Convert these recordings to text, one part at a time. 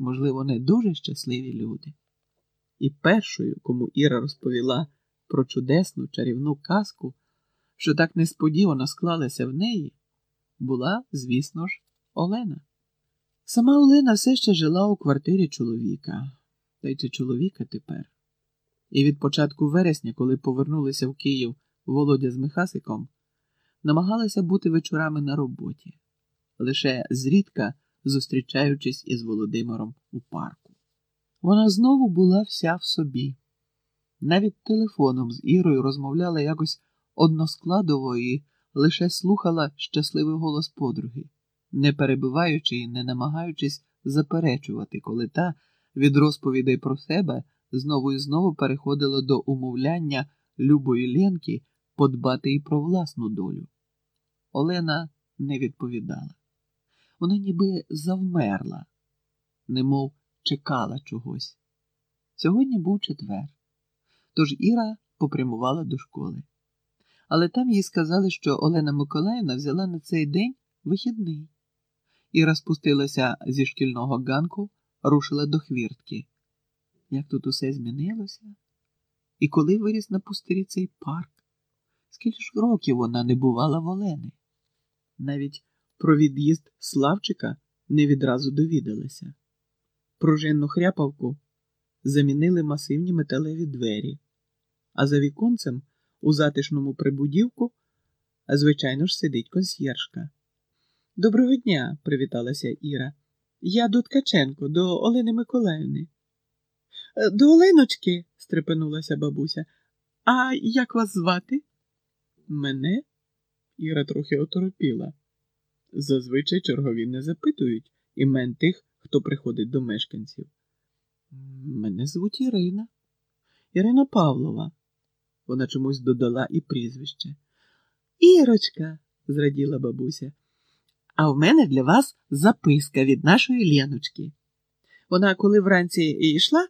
можливо, не дуже щасливі люди. І першою, кому Іра розповіла про чудесну чарівну казку, що так несподівано склалася в неї, була, звісно ж, Олена. Сама Олена все ще жила у квартирі чоловіка, та й чи чоловіка тепер. І від початку вересня, коли повернулися в Київ Володя з Михасиком, намагалася бути вечорами на роботі, лише зрідка зустрічаючись із Володимиром у парку. Вона знову була вся в собі. Навіть телефоном з Ірою розмовляла якось односкладово і лише слухала щасливий голос подруги, не перебиваючи і не намагаючись заперечувати, коли та від розповідей про себе знову і знову переходила до умовляння любої Ленки подбати і про власну долю. Олена не відповідала. Вона ніби завмерла, немов чекала чогось. Сьогодні був четвер, тож Іра попрямувала до школи. Але там їй сказали, що Олена Миколаївна взяла на цей день вихідний. Іра спустилася зі шкільного ганку, рушила до хвіртки. Як тут усе змінилося? І коли виріс на пустирі цей парк? Скільки ж років вона не бувала в Олени? Навіть про від'їзд Славчика не відразу довідалася. Пружинну хряпавку замінили масивні металеві двері, а за віконцем у затишному прибудівку, звичайно ж, сидить консьєржка. Доброго дня, привіталася Іра. Я до Ткаченко, до Олени Миколаївни. «Е, До Оленочки, стрепенулася бабуся. А як вас звати? Мене? Іра трохи оторопіла. Зазвичай чергові не запитують імен тих, хто приходить до мешканців. Мене звуть Ірина. Ірина Павлова. Вона чомусь додала і прізвище. Ірочка, зраділа бабуся. А в мене для вас записка від нашої Леночки. Вона, коли вранці йшла,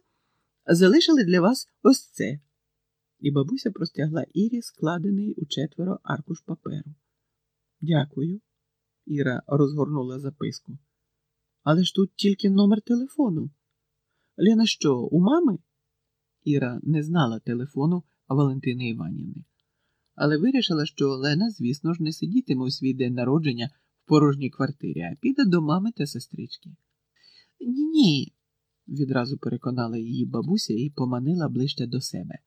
залишили для вас ось це. І бабуся простягла Ірі складений у четверо аркуш паперу. Дякую. Іра розгорнула записку. Але ж тут тільки номер телефону. Лена що, у мами? Іра не знала телефону Валентини Іванівни, але вирішила, що Олена, звісно ж, не сидітиме у свій день народження в порожній квартирі, а піде до мами та сестрички. Ні, ні, відразу переконала її бабуся і поманила ближче до себе.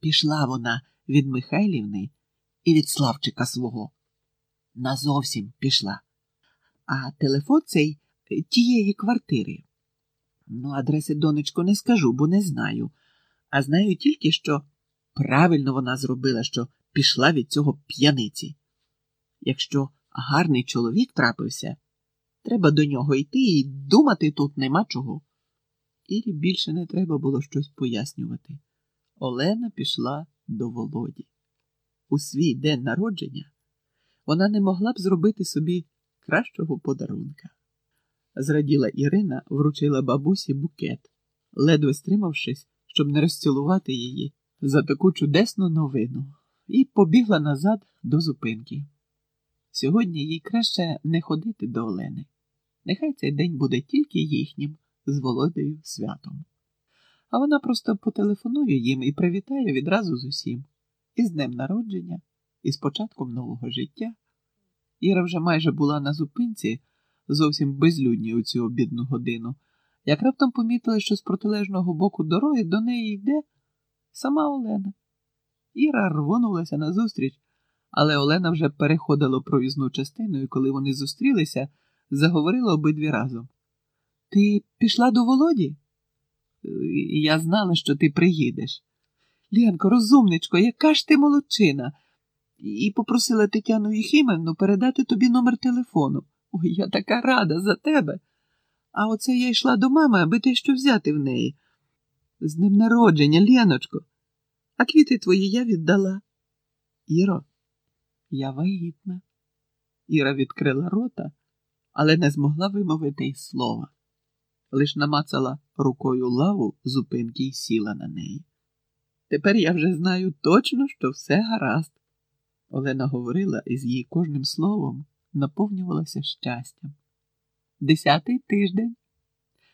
Пішла вона від Михайлівни і від Славчика свого. Назовсім пішла. А телефон цей тієї квартири. Ну, адреси, донечко, не скажу, бо не знаю. А знаю тільки, що правильно вона зробила, що пішла від цього п'яниці. Якщо гарний чоловік трапився, треба до нього йти і думати тут нема чого. Ірі більше не треба було щось пояснювати. Олена пішла до Володі. У свій день народження вона не могла б зробити собі кращого подарунка. Зраділа Ірина, вручила бабусі букет, ледве стримавшись, щоб не розцілувати її за таку чудесну новину, і побігла назад до зупинки. Сьогодні їй краще не ходити до Олени. Нехай цей день буде тільки їхнім з Володею святом. А вона просто потелефонує їм і привітає відразу з усім із днем народження, і з початком нового життя. Іра вже майже була на зупинці, зовсім безлюдній у цю обідну годину, як раптом помітила, що з протилежного боку дороги до неї йде сама Олена. Іра рвонулася назустріч, але Олена вже переходила проїзну частину, і коли вони зустрілися, заговорила обидві разом. Ти пішла до Володі? Я знала, що ти приїдеш. Ленко, розумничко, яка ж ти молодчина? І попросила Тетяну Єхімівну передати тобі номер телефону. Ой, я така рада за тебе. А оце я йшла до мами, аби ти що взяти в неї. З днем народження, Леночко, а квіти твої я віддала. Іро, я вагітна. Іра відкрила рота, але не змогла вимовити й слова. Лиш намацала рукою лаву зупинки й сіла на неї. Тепер я вже знаю точно, що все гаразд. Олена говорила і з її кожним словом наповнювалася щастям. Десятий тиждень.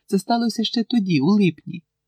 Це сталося ще тоді, у липні.